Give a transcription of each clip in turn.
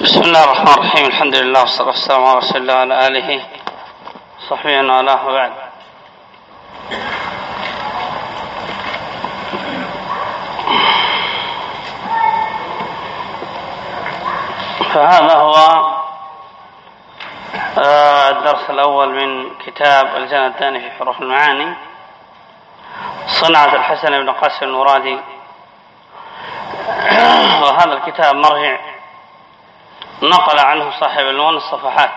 بسم الله الرحمن الرحيم الحمد لله والصلاة والسلام على رسول الله وعلى آله وصحبه وعلاه وبعد فهذا هو آه، الدرس الأول من كتاب الجنة الثاني في حروف المعاني. صنعة الحسن بن قاسم المرادي وهذا الكتاب مرجع نقل عنه صاحب المون الصفحات.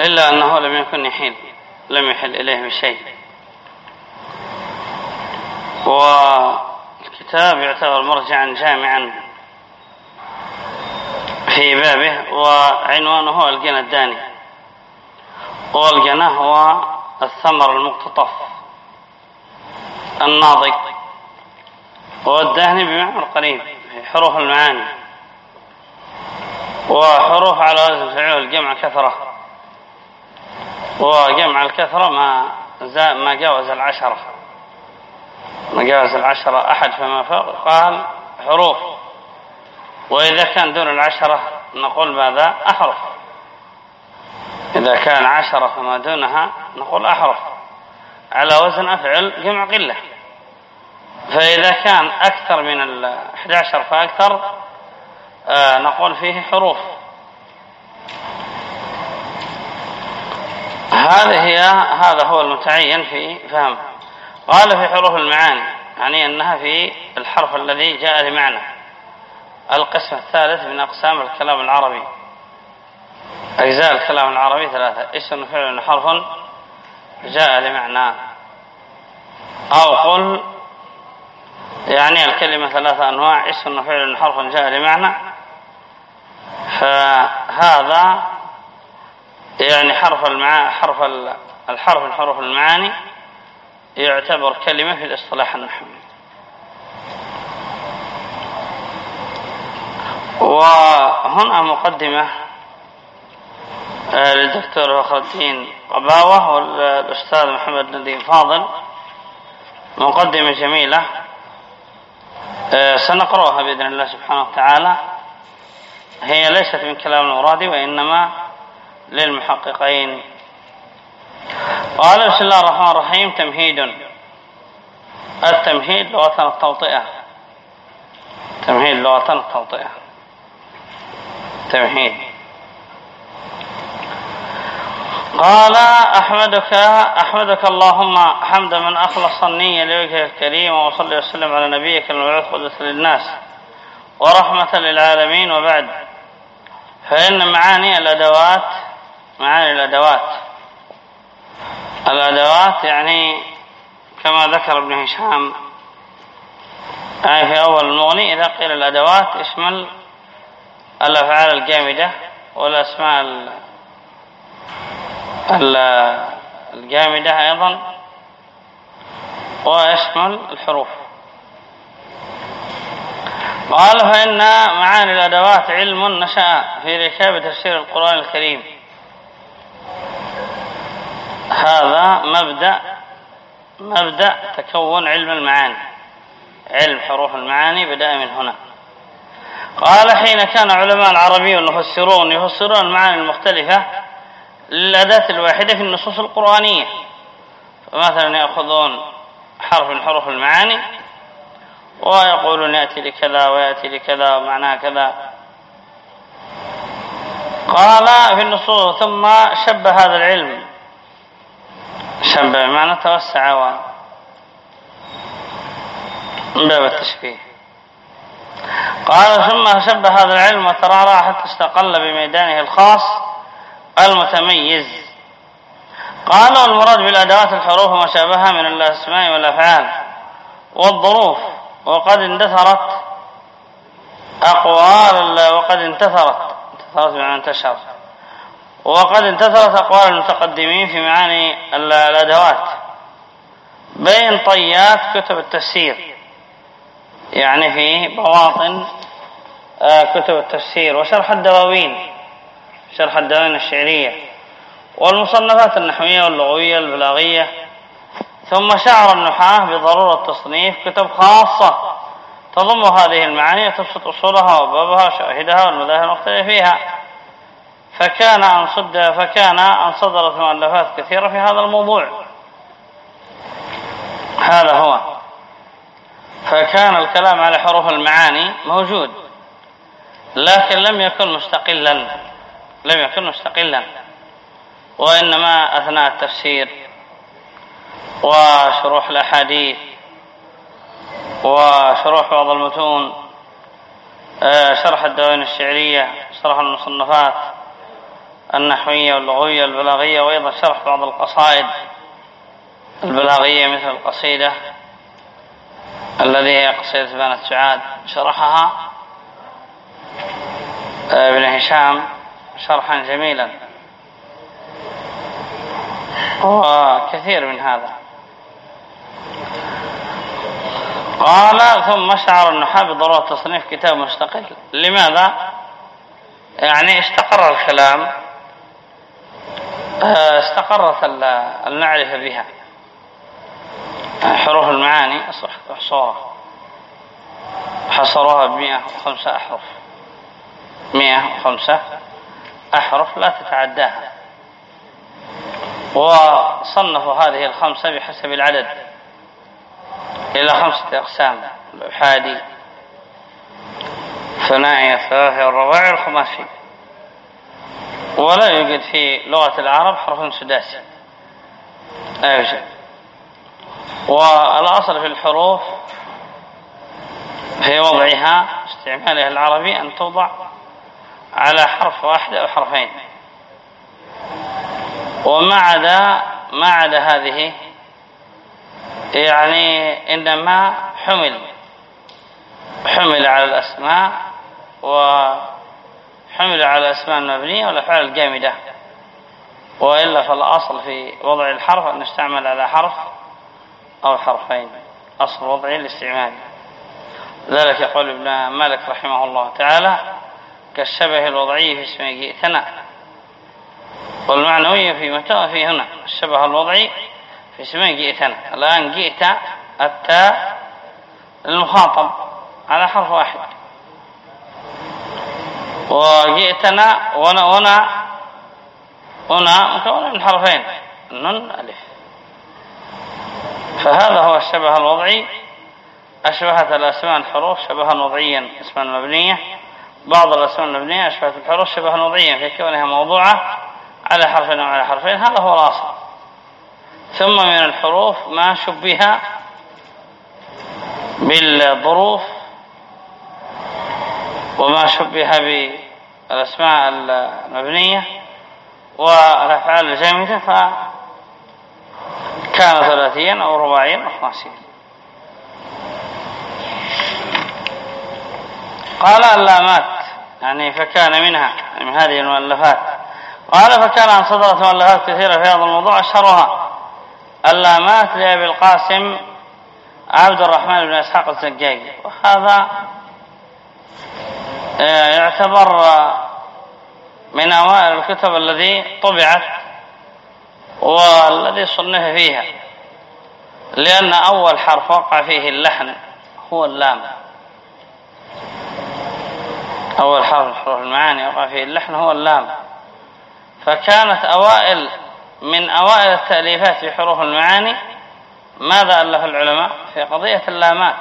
إلا أنه لم يكن يحيل لم يحل إليه بشيء والكتاب يعتبر مرجعا جامعا في بابه وعنوانه الجنى الداني. والجنى هو الثمر المقتطف الناضج. والدهن بمعنى القريب حروف المعاني. وحروف على وزن فعول جمع كثرة. وجمع الكثرة ما ما جاوز العشرة. ما جاوز العشرة أحد فما فوق. قال حروف. وإذا كان دون العشرة نقول ماذا؟ أحرف. إذا كان عشرة فما دونها نقول أحرف. على وزن أفعل جمع قلة. فإذا كان أكثر من الأحد عشر فأكثر نقول فيه حروف. هذه هي هذا هو المتعين في فهم. قال في حروف المعاني يعني أنها في الحرف الذي جاء لمعنى. القسم الثالث من أقسام الكلام العربي. أجزاء الكلام العربي ثلاثة. اسم فعل حرف جاء لمعنى. أو قل يعني الكلمة ثلاثة أنواع اسم وفعل حرف جاء لمعنى. فهذا يعني حرف المعا حرف الحرف من حروف المعاني يعتبر كلمة في الاصطلاح النحوي وهنا مقدمة آه، للدكتور فخر الدين قباوة والأستاذ محمد نديم فاضل. مقدمة جميلة. سنقرأها بإذن الله سبحانه وتعالى. هي ليست من كلام المرادي وإنما للمحققين. قال بسم الله الرحمن الرحيم. تمهيد. التمهيد لغة التوطئة. تمهيد لغة التوطئة. تمهيد. قال أحمدك أحمدك اللهم حمد من أخلص النية لوجهه الكريم وصلي وسلم على نبيك المبعوث قدس للناس ورحمة للعالمين وبعد. فإن معاني الأدوات معاني الأدوات. الأدوات يعني كما ذكر ابن هشام يعني في أول المغني إذا قيل الأدوات اشمل الأفعال الجامدة والأسماء الجامدة أيضا ويشمل الحروف. قال فإن معاني الأدوات علم نشأ في ركاب تفسير القرآن الكريم. هذا مبدأ مبدأ تكون علم المعاني. علم حروف المعاني بدأ من هنا. قال حين كان علماء العربية المفسرون يفسرون المعاني المختلفة للأداة الواحدة في النصوص القرآنية. فمثلا يأخذون حرف من حروف المعاني ويقولون يأتي لكذا ويأتي لكذا ومعناها كذا. قال في النصوص ثم شبه هذا العلم. شبه بمعنى توسع و من باب التشبيه. قال ثم شبه هذا العلم وترعرع حتى استقل بميدانه الخاص. المتميز. قال والمراد بالأدوات الحروف وما شابهها من الأسماء والأفعال والظروف وقد اندثرت أقوال وقد انتثرت انتثرت بمعنى انتشر. وقد انتثرت أقوال المتقدمين في معاني الأدوات. بين طيات كتب التفسير يعني في بواطن آه، كتب التفسير وشرح الدواوين. شرح الدواوين الشعرية والمصنفات النحوية واللغوية البلاغية. ثم شعر النحاة بضرورة تصنيف كتب خاصة تضم هذه المعاني وتبسط أصولها وبابها وشواهدها والمذاهب المختلفة فيها. فكان أن صد فكان أن صدرت مؤلفات كثيرة في هذا الموضوع. هذا هو. فكان الكلام على حروف المعاني موجود لكن لم يكن مستقلا. لم يكن مستقلا وإنما أثناء التفسير وشروح الأحاديث وشروح بعض المتون آه، شرح الدواوين الشعرية شرح المصنفات النحوية واللغوية والبلاغية وأيضا شرح بعض القصائد البلاغية مثل القصيدة الذي هي قصيدة بنت سعاد شرحها آه، ابن هشام شرحا جميلا. وكثير من هذا. قال ثم شعر النحاة بضرورة تصنيف كتاب مستقل. لماذا؟ يعني استقر الكلام. آه، استقرت المعرفة بها. حروف المعاني محصورة حصروها بمئة وخمسة أحرف مئة وخمسة أحرف لا تتعداها. وصنفوا هذه الخمسة بحسب العدد إلى خمسة أقسام الأحادي ثنائي الثلاثي الرباعي الخماسي. ولا يوجد في لغة العرب حرف سداسي. لا يوجد. والأصل في الحروف في وضعها استعمالها العربي أن توضع على حرف واحد أو حرفين. وما عدا ما عدا هذه يعني إنما حمل. حمل على الأسماء وحمل على الأسماء المبنية والأفعال الجامدة. وإلا فالأصل في وضع الحرف أن نستعمل على حرف أو حرفين. أصل وضعي الاستعمال. ذلك يقول ابن مالك رحمه الله تعالى. كالشبه الوضعي في اسم جئتنا والمعنوية في متى في هنا الشبه الوضعي في اسم جئتنا. الآن جئت التاء المخاطب على حرف واحد. وجئتنا ونا ونا هنا مكون من حرفين. نن ألف. فهذا هو الشبه الوضعي. أشبهت الأسماء الحروف شبها وضعيا اسما مبنية. بعض الأسماء المبنية أشبهت الحروف شبها وضعيا في كونها موضوعة على حرف أو على حرفين هذا هو الأصل. ثم من الحروف ما شبه بالظروف وما شبه بالأسماء المبنية والأفعال الجامدة فكان ثلاثيا أو رباعيا أو خماسيا. قال اللامات يعني فكان منها يعني من هذه المؤلفات. قال فكان عن صدرة مؤلفات كثيرة في هذا الموضوع أشهرها اللامات لأبي القاسم عبد الرحمن بن إسحاق الزجاجي. وهذا آه، يعتبر من أوائل الكتب الذي طبعت والذي صنف فيها. لأن أول حرف وقع فيه اللحن هو اللام. أول حرف حروف المعاني وقع فيه اللحن هو اللام. فكانت أوائل من أوائل التأليفات في حروف المعاني ماذا ألف العلماء؟ في قضية اللامات.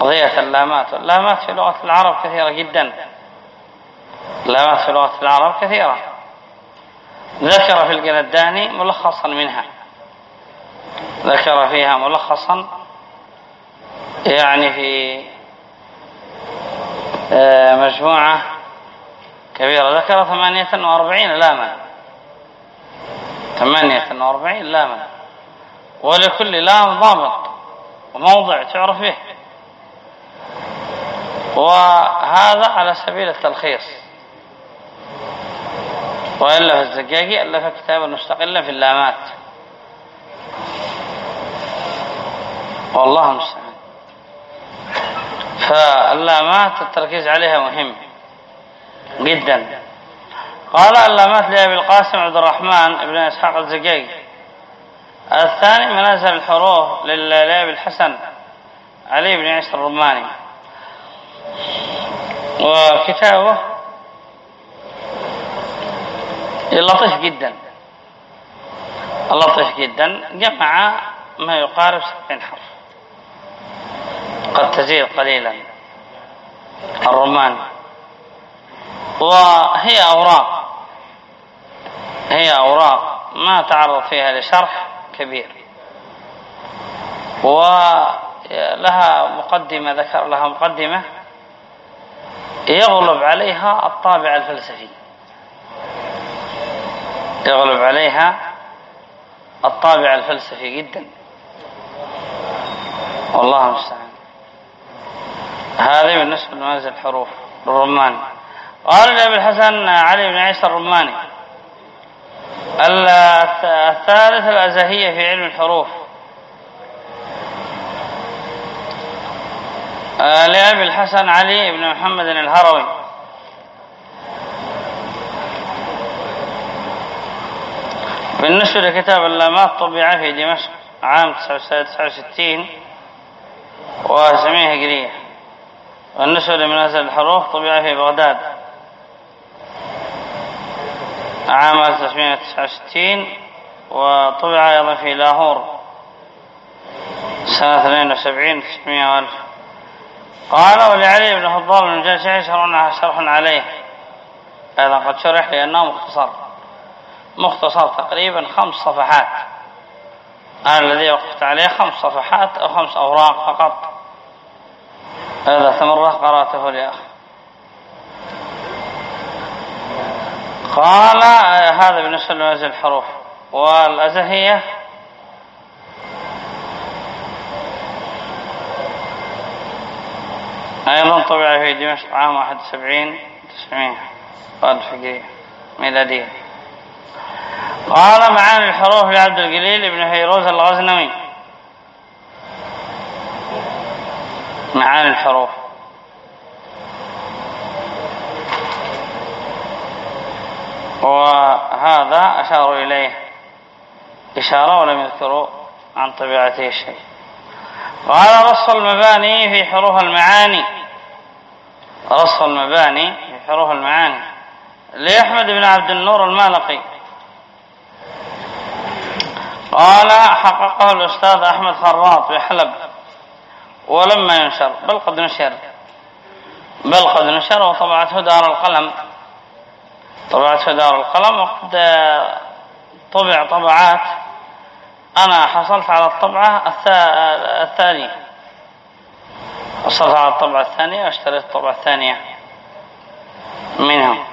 قضية اللامات. واللامات في لغة العرب كثيرة جدا. اللامات في لغة العرب كثيرة. ذكر في القنداني ملخصا منها. ذكر فيها ملخصا يعني في مجموعة كبيرة. ذكر ثمانية وأربعين لاما. ثمانية وأربعين لاما. ولكل لام ضابط وموضع تعرف به. وهذا على سبيل التلخيص. وإلا في الزجاجي ألف كتابا مستقلا في اللامات. والله المستعان فاللامات التركيز عليها مهم جدا. قال اللامات لأبي القاسم عبد الرحمن بن إسحاق الزقيق الثاني منازل الحروف لأبي الحسن علي بن عيسى الرماني وكتابه لطيف جدا. لطيف جدا. جمع ما يقارب سبعين حرف. قد تزيد قليلا. الرماني وهي أوراق. هي أوراق. ما تعرض فيها لشرح كبير. ولها مقدمة ذكر لها مقدمة. يغلب عليها الطابع الفلسفي. يغلب عليها الطابع الفلسفي جدا. والله المستعان. هذه بالنسبة لمنزل الحروف الرماني. قال لأبي الحسن علي بن عيسى الرماني الثالث الأزهية في علم الحروف. آه، لأبي الحسن علي بن محمد الهروي. بالنسبة لكتاب اللامات طبع في دمشق عام 1969 وسميه هجرية والنسبة لمنازل الحروف طبع في بغداد. عام 1969 وطبع أيضا في لاهور. سنة 72 900 ألف قال ولعلي بن فضال بن جاشع شرح عليه. أيضا قد شرح لأنه مختصر. مختصر تقريبا خمس صفحات. أنا الذي وقفت عليه خمس صفحات أو خمس أوراق فقط. هذا مرة قرأته لأخي. قال هذا بالنسبة لمنزل الحروف. والأزهية؟ أيضا طبع في دمشق عام 71 900 قال فقرية ميلادية. قال معاني الحروف لعبد القليل بن هيروز الغزنوي. معاني الحروف. وهذا أشاروا إليه. إشارة ولم يذكروا عن طبيعته شيء. قال رص المباني في حروف المعاني. رص المباني في حروف المعاني. لأحمد بن عبد النور المالقي. قال حققه الأستاذ أحمد خراط بحلب. ولما ينشر. بل قد نشر. بل قد نشر وطبعته دار القلم. طبعته دار القلم وقد طبع طبعات. أنا حصلت على الطبعة الثانية. حصلت على الطبعة الثانية واشتريت الطبعة الثانية منهم.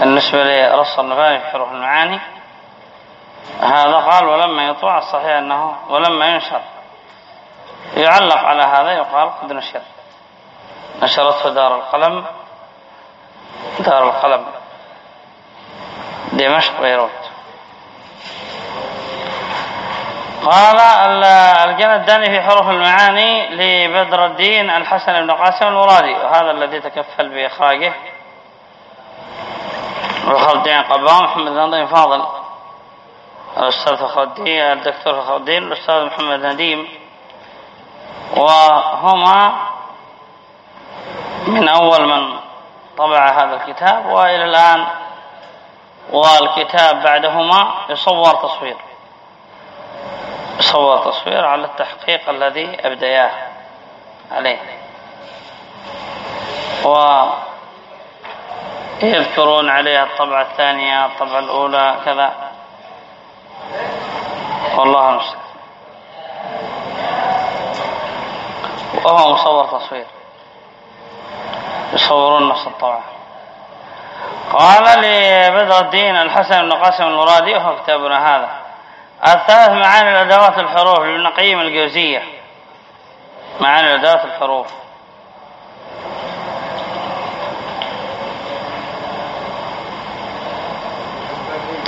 بالنسبة لرص النفاذ في حروف المعاني. هذا قال ولما يطبع الصحيح أنه ولما ينشر. يعلق على هذا يقال قد نشر. نشرته دار القلم دار القلم دمشق بيروت. قال الجنة في حروف المعاني لبدر الدين الحسن بن قاسم المرادي وهذا الذي تكفل بإخراجه. فخر الدين قبام محمد بن فاضل. الأستاذ فخر الدين الدكتور فخر الدين الأستاذ محمد نديم. وهما من أول من طبع هذا الكتاب وإلى الآن والكتاب بعدهما يصور تصوير. يصور تصوير على التحقيق الذي أبدياه عليه. ويذكرون عليها الطبعة الثانية الطبعة الأولى كذا. والله المستعان. وهو مصور تصوير. يصورون نفس الطبعة. قال لبدر الدين الحسن بن قاسم المرادي وهو كتابنا هذا الثالث معاني الأدوات الحروف لابن قيم الجوزية. معاني الأدوات الحروف.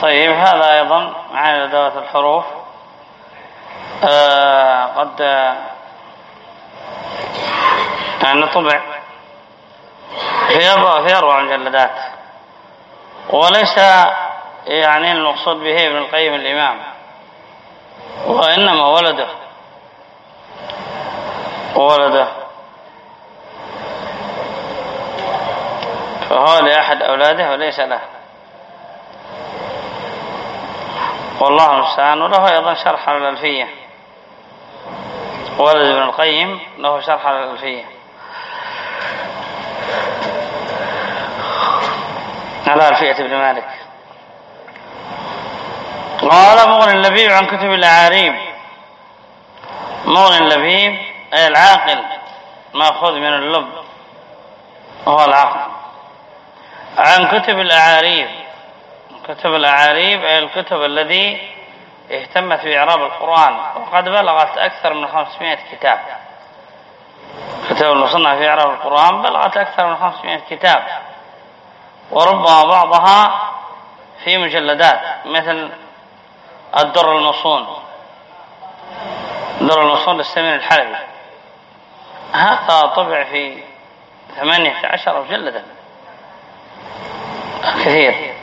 طيب هذا أيضا معاني الأدوات الحروف. آه قد يعني طبع في في أربع مجلدات وليس يعني المقصود به ابن القيم الإمام وإنما ولده. ولده. فهو لأحد أولاده وليس له. والله المستعان. وله أيضا شرح على الألفية ولد ابن القيم له شرح على الألفية على ألفية ابن مالك. قال مغني اللبيب عن كتب الأعاريب. مغني اللبيب أي العاقل مأخوذ من اللب هو العقل عن كتب الأعاريب. كتب الأعاريب أي الكتب الذي اهتمت بإعراب القرآن. وقد بلغت أكثر من 500 كتاب. كتب المصنع في إعراب القرآن بلغت أكثر من 500 كتاب. وربما بعضها في مجلدات مثل الدر المصون الدر المصون للسمين الحلبي. هذا طبع في ثمانية عشر مجلدا. كثير.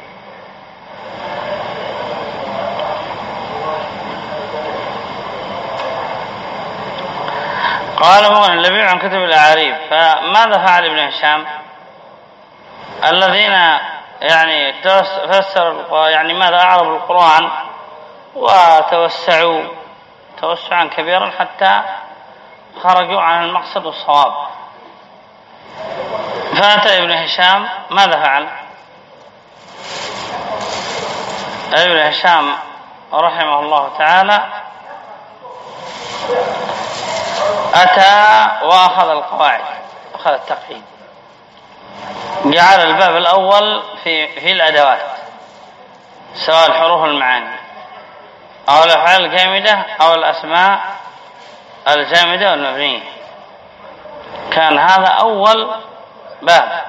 قال مغني اللبيع عن كتب الأعاريب فماذا فعل ابن هشام؟ الذين يعني فسروا يعني ماذا أعربوا القرآن وتوسعوا توسعا كبيرا حتى خرجوا عن المقصد والصواب. فأتى ابن هشام ماذا فعل؟ ابن هشام رحمه الله تعالى أتى وأخذ القواعد أخذ التقييد. جعل الباب الأول في في الأدوات سواء الحروف المعاني أو الأفعال الجامدة أو الأسماء الجامدة والمبنية. كان هذا أول باب.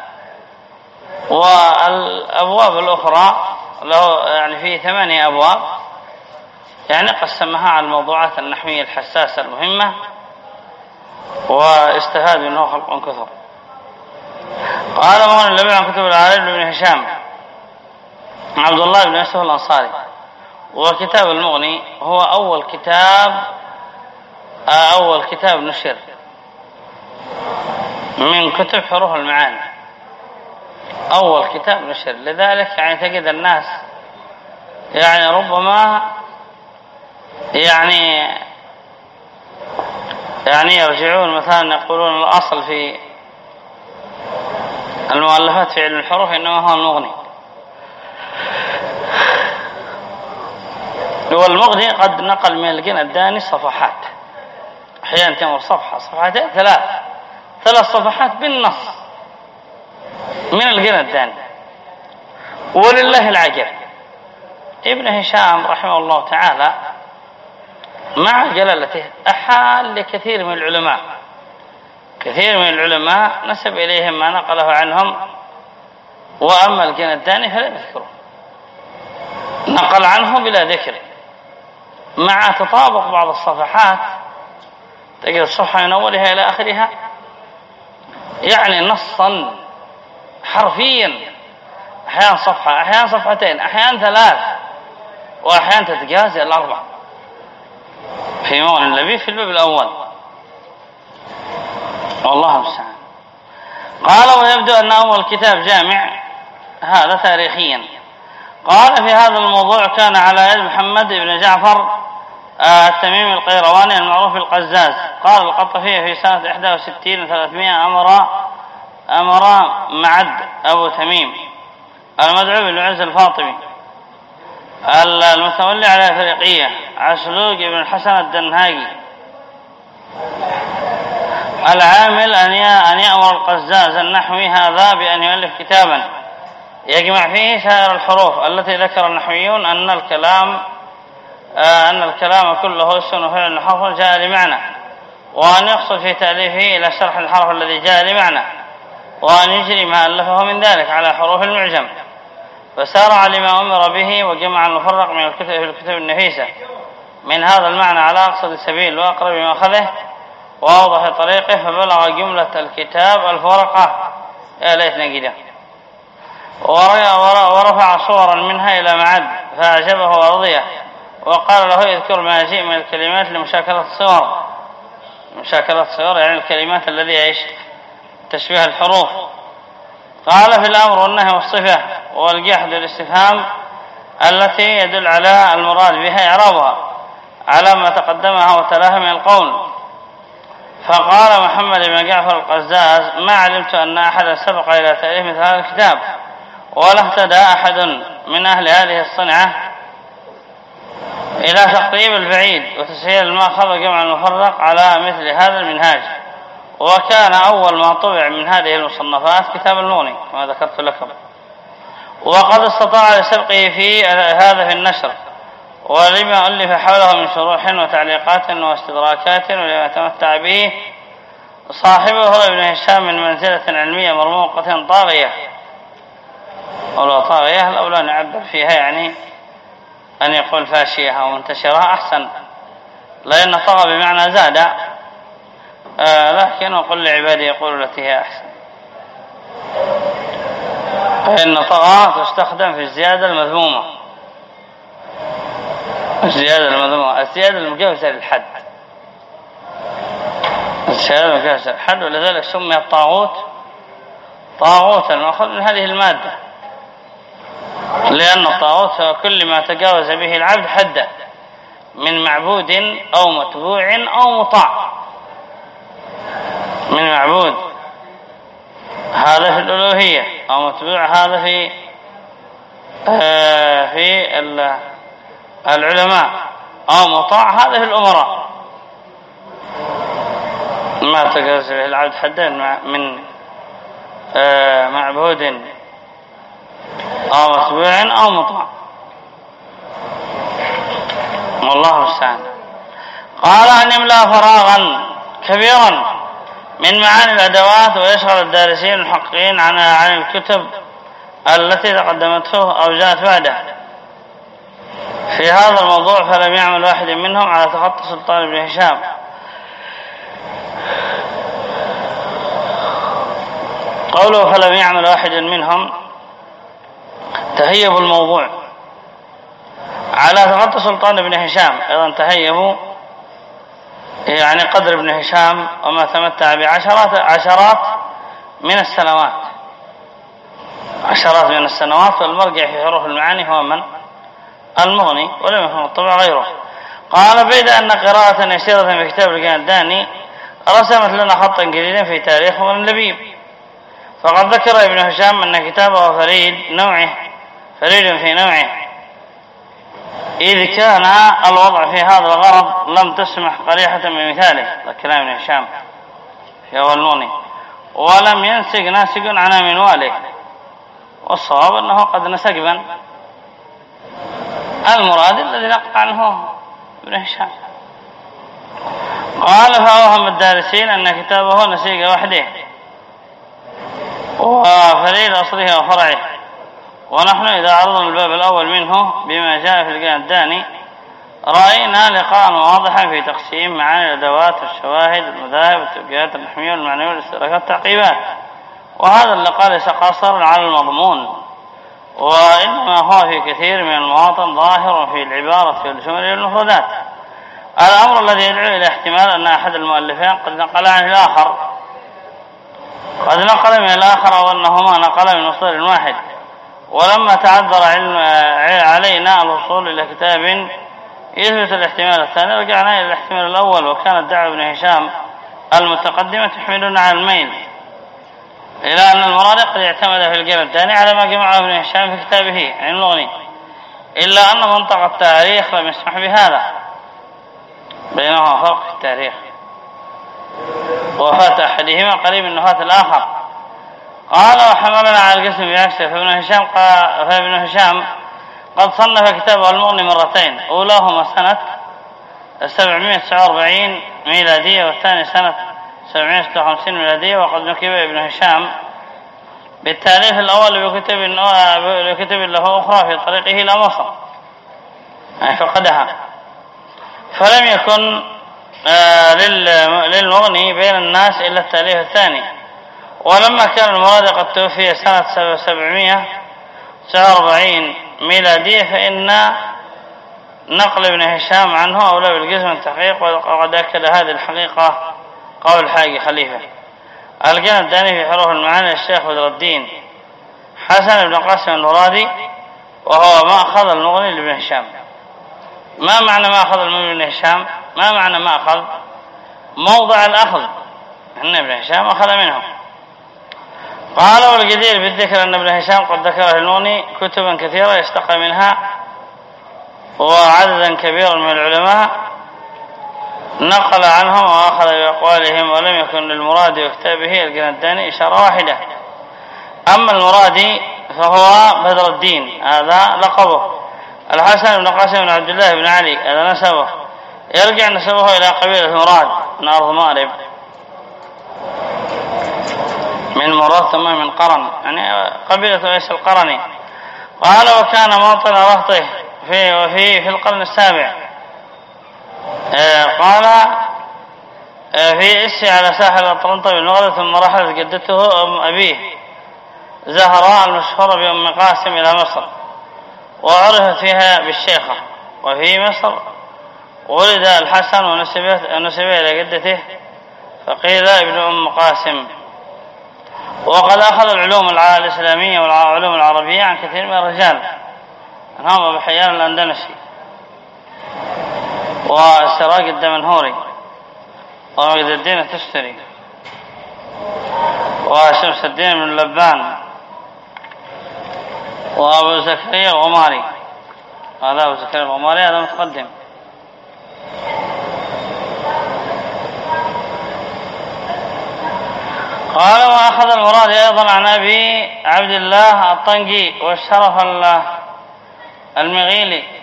والأبواب الأخرى له يعني فيه ثمانية أبواب. يعني قسمها على الموضوعات النحوية الحساسة المهمة واستفاد منه خلق كثر. قال مولى النبي عن كتب العالم بن هشام. عبد الله بن يوسف الأنصاري. وكتاب المغني هو أول كتاب أول كتاب نشر. من كتب حروف المعاني. أول كتاب نشر. لذلك يعني تجد الناس يعني ربما يعني يعني يرجعون مثلا يقولون الأصل في المؤلفات في علم الحروف إنما هو المغني. والمغني قد نقل من الجنة الداني صفحات. أحيانا تمر صفحة صفحتين ثلاث. ثلاث صفحات بالنص. من الجنة الداني ولله العجب ابن هشام رحمه الله تعالى مع جلالته أحال لكثير من العلماء. كثير من العلماء نسب إليهم ما نقله عنهم وأما الجنداني فلم يذكره. نقل عنه بلا ذكر. مع تطابق بعض الصفحات تجد الصفحة من أولها إلى آخرها يعني نصا حرفيا. أحيانا صفحة أحيانا صفحتين أحيانا ثلاث وأحيانا تتجاوز الأربع. في مغن اللبيب في الباب الأول. والله المستعان. قال ويبدو أن أول كتاب جامع هذا تاريخيا. قال في هذا الموضوع كان على يد محمد بن جعفر آه، التميمي القيرواني المعروف القزاز قال القطفية في سنة 61 300 أمر أمر معد أبو تميم المدعو بالعز الفاطمي المتولي على فريقية عسلوق بن الحسن الدنهاجي العامل أن يأمر القزاز النحوي هذا بأن يؤلف كتابا. يجمع فيه سائر الحروف التي ذكر النحويون أن الكلام آه، أن الكلام كله اسم وفعل حرف جاء لمعنى. وأن يقصد في تأليفه إلى شرح الحرف الذي جاء لمعنى. وأن يجري ما ألفه من ذلك على حروف المعجم. فسارع لما أمر به وجمع المفرق من الكتب في الكتب النفيسة. من هذا المعنى على أقصد سبيل وأقرب مأخذه وأوضح طريقه فبلغ جملة الكتاب الفرقة. يا ليتنا كده ورفع صورا منها إلى معد فأعجبه ورضيه وقال له اذكر ما جئ من الكلمات لمشاكلة الصور. مشاكلة الصغر يعني الكلمات الذي إيش تشبيه الحروف. قال في الأمر والنهي والصفة والجحد والاستفهام التي يدل على المراد بها إعرابها على ما تقدمها وتلاها من القول. فقال محمد بن جعفر القزاز ما علمت أن أحدا سبق إلى تأليف مثل هذا الكتاب ولا اهتدى أحد من أهل هذه الصنعة إلى تقريب البعيد وتسهيل المأخذ جمع المفرق على مثل هذا المنهاج وكان أول ما طبع من هذه المصنفات كتاب المغني كما ذكرت لكم. وقد استطاع لسبقه في هذا في النشر. ولما ألف حوله من شروح وتعليقات واستدراكات ولما تمتع به صاحبه ابن هشام من منزلة علمية مرموقة طاغية. ولو طاغية لو لا نعبر فيها يعني أن يقول فاشية أو منتشرة أحسن. لأن طغى بمعنى زاد. آه لكن وقل لعبادي يقول التي هي أحسن. فإن طغى تستخدم في الزيادة المذمومة. الزيادة المذمومة الزيادة المجاوزة للحد الزيادة المجاوزة للحد ولذلك سمي الطاغوت طاغوتا مأخذ من هذه المادة. لأن الطاغوت هو كل ما تجاوز به العبد حده من معبود أو متبوع أو مطاع. من معبود هذا في الألوهية أو متبوع هذا في آه، في العلماء. أو مطاع هذا في الأمراء. ما تجاوز به العبد حدا من آه، معبود. أو متبوع أو مطاع. والله المستعان. قال أن يملأ فراغا كبيرا من معاني الأدوات ويشغل الدارسين المحققين عن عن الكتب التي تقدمته أو جاءت بعده. في هذا الموضوع فلم يعمل واحد منهم على تخطي سلطان بن هشام. قوله فلم يعمل واحد منهم تهيب الموضوع. على تخطي سلطان بن هشام أيضا تهيبوا يعني قدر ابن هشام وما تمتع بعشرات عشرات من السنوات. عشرات من السنوات والمرجع في حروف المعاني هو من؟ المغني ولم يكن الطبع غيره. قال بيد أن قراءة يسيرة في كتاب الجنداني رسمت لنا خطا جديدا في تاريخ ابن لبيب. فقد ذكر ابن هشام أن كتابه فريد نوعه فريد في نوعه. إذ كان الوضع في هذا الغرض لم تسمح قريحة بمثاله كلام ابن هشام. في أول نوني ولم ينسق ناسق عن منواله. والصواب أنه قد نسق من المراد الذي نقطع عنه ابن هشام. قال فأوهم الدارسين أن كتابه نسيق وحده وفريد أصله وفرعه. ونحن إذا عرضنا الباب الأول منه بما جاء في القيام الداني رأينا لقاء واضحا في تقسيم معاني الأدوات والشواهد والمذاهب والتوجيهات النحوية والمعنوية والاستدراكات والتعقيبات. وهذا اللقاء ليس قاصرا على المضمون وإنما هو في كثير من المواطن ظاهر في العبارة والجمل والمفردات. الأمر الذي يدعو إلى احتمال أن أحد المؤلفين قد نقل عن الآخر. قد نقل من الآخر أو أنهما نقل من مصدر واحد. ولما تعذر علم علينا الوصول إلى كتاب يثبت الاحتمال الثاني. رجعنا إلى الاحتمال الأول وكانت دعوة ابن هشام المتقدمة تحملنا على الميل. إلى أن المراد قد اعتمد في الجيل الثاني على ما جمعه ابن هشام في كتابه عن المغني. إلا أن منطق التاريخ لم يسمح بهذا. بينهما فرق في التاريخ. وفاة أحدهما قريب من وفاة الآخر. قال وحملنا على القسم بعكسه فابن هشام فابن هشام قد صنف كتابه المغني مرتين. أولاهما سنة 749 ميلادية والثاني سنة 756 ميلادية وقد نكب ابن هشام بالتاليف الأول بكتب, بكتب له أخرى في طريقه إلى مصر. يعني فقدها. فلم يكن آه، للمغني بين الناس إلا التاليف الثاني. ولما كان المراد قد توفي سنة 749 ميلادية فإن نقل ابن هشام عنه أولى بالقسم التحقيق وقد أكد هذه الحقيقة قول حاجي خليفة. القنا الداني في حروف المعاني الشيخ بدر الدين حسن بن قاسم المرادي وهو ما أخذ المغني لابن هشام. ما معنى ما أخذ المغني لابن هشام؟ ما معنى ما أخذ؟ موضع الأخذ. أن ابن هشام أخذ منه قال والجدير بالذكر أن ابن هشام قد ذكر في المغني كتبا كثيرة يستقى منها وعددا كبيرا من العلماء نقل عنهم وأخذ بأقوالهم ولم يكن للمراد وكتابه الجنداني إشارة واحدة. أما المرادي فهو بدر الدين هذا لقبه. الحسن بن قاسم بن عبد الله بن علي هذا نسبه. يرجع نسبه إلى قبيلة مراد من أرض مارب من مراد ثم من قرن يعني قبيلة إيش القرني. قال وكان موطن رهطه في وفي في القرن السابع. قال آه، في إسي على ساحل أطلنطة بالمغرب ثم رحلت جدته أم أبيه زهراء المشهورة بأم قاسم إلى مصر وعرفت فيها بالشيخة وفي مصر ولد الحسن ونسبه إلى جدته فقيل ابن أم قاسم. وقد أخذ العلوم الإسلامية والعلوم العربية عن كثير من الرجال هم أبو حيان الأندلسي. والسراج الدمنهوري ومجد الدين التستري وشمس الدين بن لبان وأبو زكريا الغماري هذا أبو زكريا الغماري هذا متقدم قال وأخذ المراد أيضا عن أبي عبد الله الطنقي والشرف المغيلي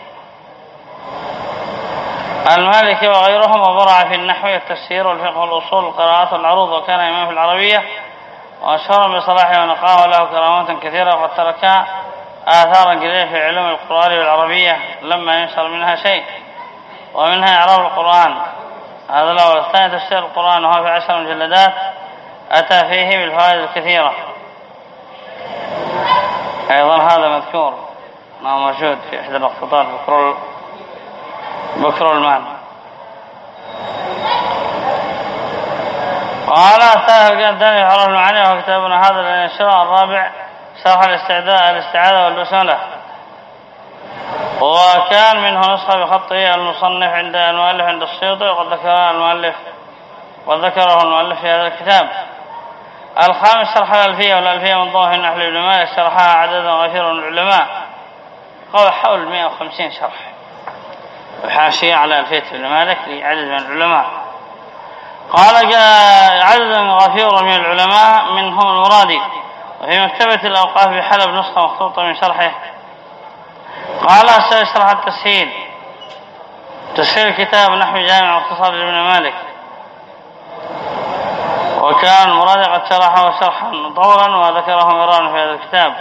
المالكي وغيرهم وبرع في النحو والتفسير والفقه والأصول والقراءات والعروض وكان إمام في العربية وأشهر بصلاحه ونقاه له كرامات كثيرة وقد ترك آثارا كثيرة في علوم القرآن والعربية لما ينشر منها شيء ومنها إعراب القرآن. هذا الأول الثاني تفسير القرآن وهو في عشر مجلدات أتى فيه بالفوائد الكثيرة. أيضا هذا مذكور ما موجود في إحدى المخطوطات بكر بكر المال قال أتاه الدنيا حرم المعاني وهو كتابنا هذا الانشراء الرابع شرح الاستعداء الاستعاذة والبسملة وكان منه نسخة بخطه المصنف عند المؤلف عند السيوطي وقد ذكر المؤلف وذكره المؤلف في هذا الكتاب. الخامس شرح الألفية والألفية من ضوء النحل بن مالك شرحها عدد غفير من العلماء. قال حول 150 شرح. وحاشية على ألفية ابن مالك لعدد من العلماء. قال جاء عدد غفير من العلماء منهم المرادي وفي مكتبة الأوقاف بحلب نسخة مخطوطة من شرحه. قال سيشرح التسهيل. تسهيل كتاب نحو جامع واختصار ابن مالك. وكان المراد قد شرحه شرحا طولا وذكره مرارا في هذا الكتاب.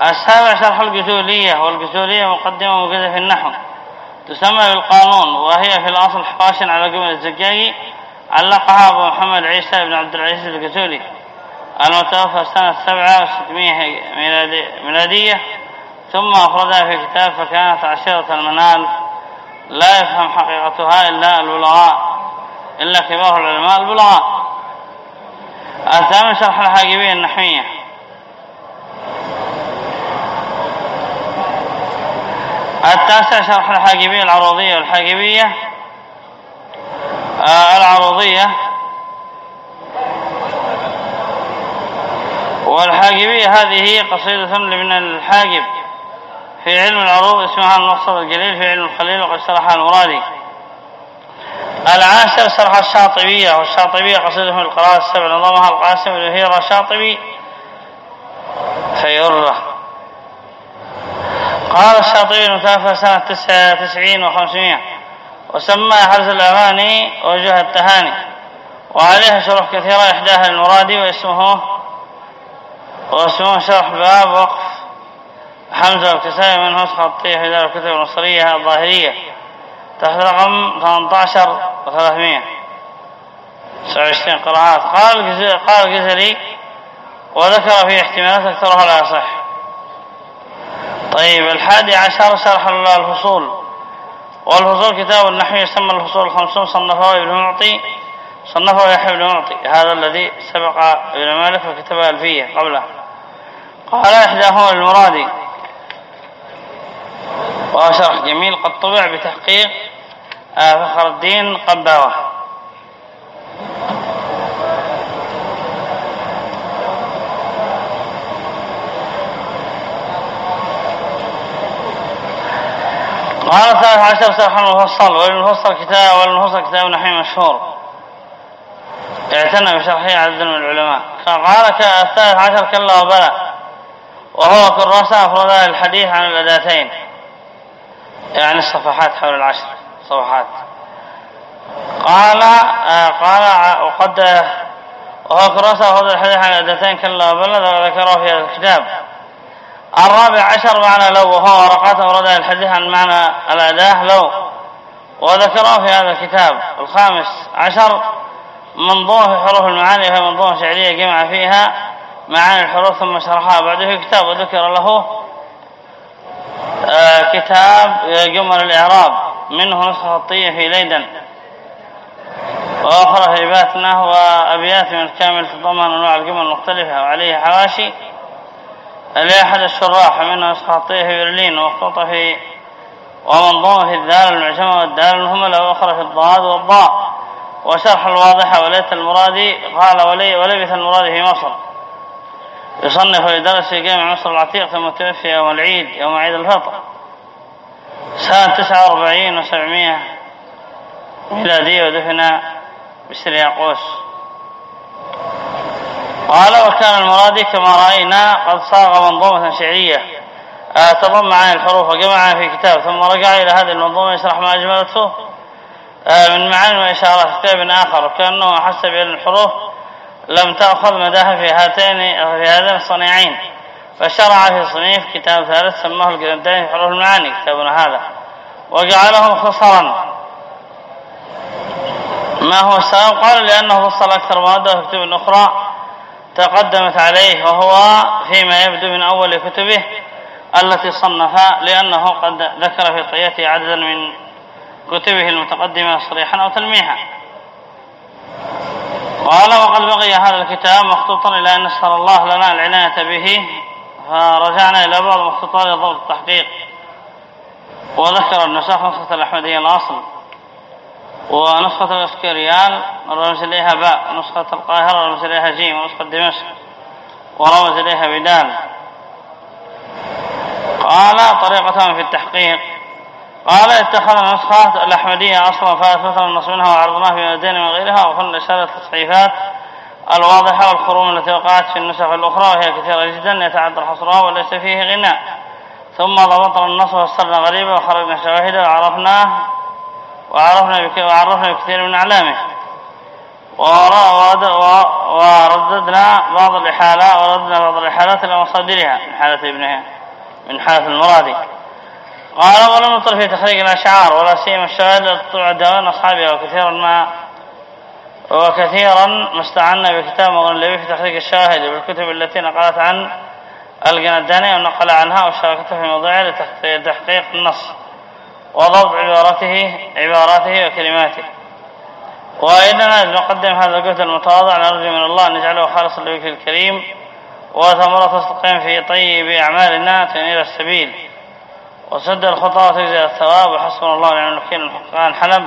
السابع شرح الجزولية والجزولية مقدمة موجودة في النحو. تسمى بالقانون وهي في الأصل حواش على جمل الزجاجي علقها أبو محمد عيسى بن عبد العزيز الجزولي المتوفى سنة سبعة وستمائة ميلادية ثم أفردها في كتاب فكانت عشيرة المنال. لا يفهم حقيقتها إلا البلغاء إلا كبار العلماء البلغاء الثامن شرح الحاجبية النحوية. التاسع شرح الحاجبية العروضية والحاجبية آه العروضية. والحاجبية هذه قصيدة لمن الحاجب في علم العروض اسمها المقصد الجليل في علم الخليل وقد شرحها المرادي. العاشر شرح الشاطبية والشاطبية قصيدة من القراءة السبع. نظمها القاسم الهيرة شاطبي فيره قال الشاطبي المتوفى سنة تسعة تسعين وخمسمائة وسمى حرز الأماني وجه التهاني وعليها شروح كثيرة إحداها المرادي واسمه واسمه شرح باب وقف حمزة وابتسامة منه الطيح في دار الكتب المصرية الظاهرية تحت رقم 18 و300 29 قراءات. قال قال الجزري وذكر في احتمالات أكثرها لا يصح. طيب الحادي عشر شرح الفصول. والفصول كتاب النحو يسمى الفصول الخمسون صنفه ابن معطي صنفه يحيى بن معطي. هذا الذي سبق ابن مالك وكتبها ألفية قبله. قال إحداهما المرادي وهو شرح جميل قد طبع بتحقيق فخر الدين قباوة قال الثالث عشر سرح المفصل والمفصل كتاب والمفصل كتاب نحي مشهور. اعتنى بشرحه عدد من العلماء. قال الثالث عشر كلا وبلى وهو كراسة أفردها الحديث عن الأداتين. يعني الصفحات حول العشر صفحات. قال آه قال وقد وهو كراسة أفرد الحديث عن الأداتين كلا وبلى وذكره في هذا الكتاب. الرابع عشر معنى لو وهو ورقات أفردها الحديث عن معنى الأداة لو. وذكره في هذا الكتاب الخامس عشر منظومة في حروف المعاني وهي منظومة شعرية جمع فيها معاني الحروف ثم شرحها. بعده في كتاب وذكر له آه كتاب جمل الإعراب منه نسخة خطية في ليدن. وأخرى في باتنا وأبيات من الكامل تضمن أنواع الجمل المختلفة وعليه حواشي. لأحد الشراح منه نسخة خطية في برلين ومخطوطة في ومنظومة في الدال المعجمة والدال المهملة وأخرى في الضاد والضاء. وشرح الواضحة وليت المرادي قال ولي ولبث المرادي في مصر. يصنف لدرس في جامع مصر العتيق ثم توفي يوم العيد يوم عيد الفطر. سنة 49 و700 ميلادية ودفن بسر ياقوس. قال وكان المرادي كما رأينا قد صاغ منظومة شعرية تضم عن الحروف وجمعها في كتاب ثم رجع إلى هذه المنظومة يشرح ما أجملته. من معاني وإشارات كتاب آخر وكأنه أحس بأن الحروف لم تأخذ مداها في هاتين في هذين الصنيعين. فشرع في صنيف كتاب ثالث سماه القدمتين في حروف المعاني كتابنا هذا. وجعله مختصرا ما هو السبب؟ قال لأنه فصل أكثر مادة في كتب أخرى. تقدمت عليه وهو فيما يبدو من أول كتبه التي صنفها لأنه قد ذكر في طياته عددا من كتبه المتقدمة صريحا أو تلميحا. قال وقد بقي هذا الكتاب مخطوطا إلى أن نسأل الله لنا العناية به فرجعنا إلى بعض مخطوطات ضبط التحقيق. وذكر النسخ نسخة الأحمدية الأصل. ونسخة الإسكريال رمز إليها باء ونسخة القاهرة رمز إليها جيم ونسخة دمشق ورمز إليها بدال. قال طريقتهم في التحقيق. قال اتخذ نسخة الأحمدية أصلا فأثبتنا النص منها وعرضناه في مدين من غيرها وقلنا إشارة التصحيفات الواضحة والخروم التي وقعت في النسخ الأخرى وهي كثيرة جدا يتعذر حصرها وليس فيه غناء. ثم ضبطنا النص وفسرنا غريبا وخرجنا شواهده وعرفناه وعرفنا وعرفنا بكثير من أعلامه ورددنا بعض الإحالات ورددنا بعض الإحالات إلى مصادرها من حالة ابنها من حالة المرادي قال ولم نطل في تخريج الأشعار ولا سيما الشواهد التي تطلع الدوان أصحابها وكثيرا ما وكثيرا ما استعنا بكتاب مغنى في تخريج الشواهد بالكتب التي نقلت عن الجنداني ونقل عنها وشاركته في موضوعها لتحقيق النص. وضبط عبارته عباراته وكلماته. وإننا نقدم هذا الجهد المتواضع نرجو من الله أن يجعله خالصا لوجهه الكريم وثمرة صدقين في طيب أعمالنا تنير السبيل. وسد الخطى وتجزي الثواب وحسبنا الله ونعم الوكيل. الحقان حلب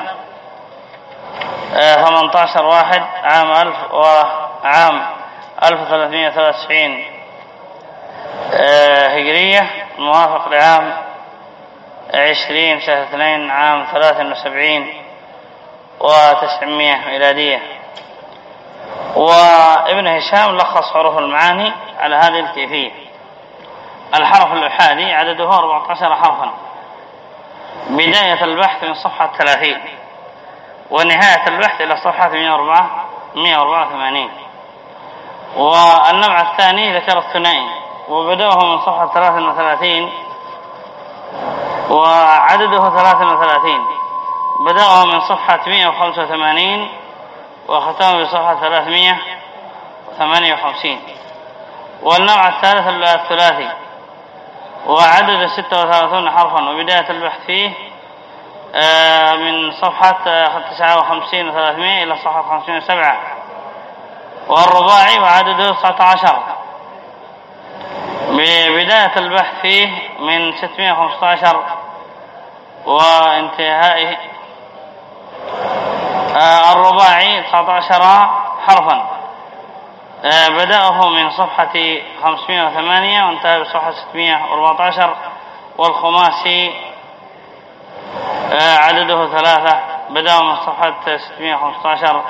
18 واحد عام 1000 وعام 1393 هجرية موافق لعام 20 شهر 2 عام 73 و900 ميلادية. وابن هشام لخص حروف المعاني على هذه الكيفية. الحرف الأحادي عدده 14 حرفا. بداية البحث من صفحة 30 ونهاية البحث إلى صفحة 104 184 والنوع الثاني ذكر الثنائي وبدأه من صفحة 33 وعدده 33 بدأه من صفحة 185 وختمه بصفحة 358 والنوع الثالث الثلاثي. وعدد 36 حرفا. وبداية البحث فيه آه، من صفحة 59 و 300 إلى صفحة 50 و7 والرباعي وعدده 19 ببداية البحث فيه من 615 وانتهائه آه، الرباعي 19 حرفا. آه، بدأه من صفحة 508 وانتهى بصفحة 614 والخماسي آه، عدده ثلاثة. بدأه من صفحة 615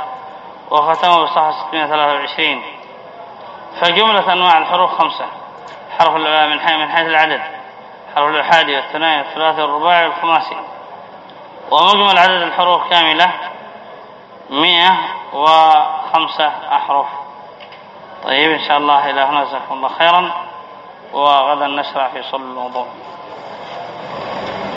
وختمه بصفحة 623 فجملة أنواع الحروف خمسة. حرف من حيث العدد. حرف الأحادي والثنائي والثلاثي والرباعي والخماسي. ومجمل عدد الحروف كاملة مئة وخمسة أحرف. طيب إن شاء الله إلى هنا جزاكم الله خيرا وغدا نشرع في صلب الوضوء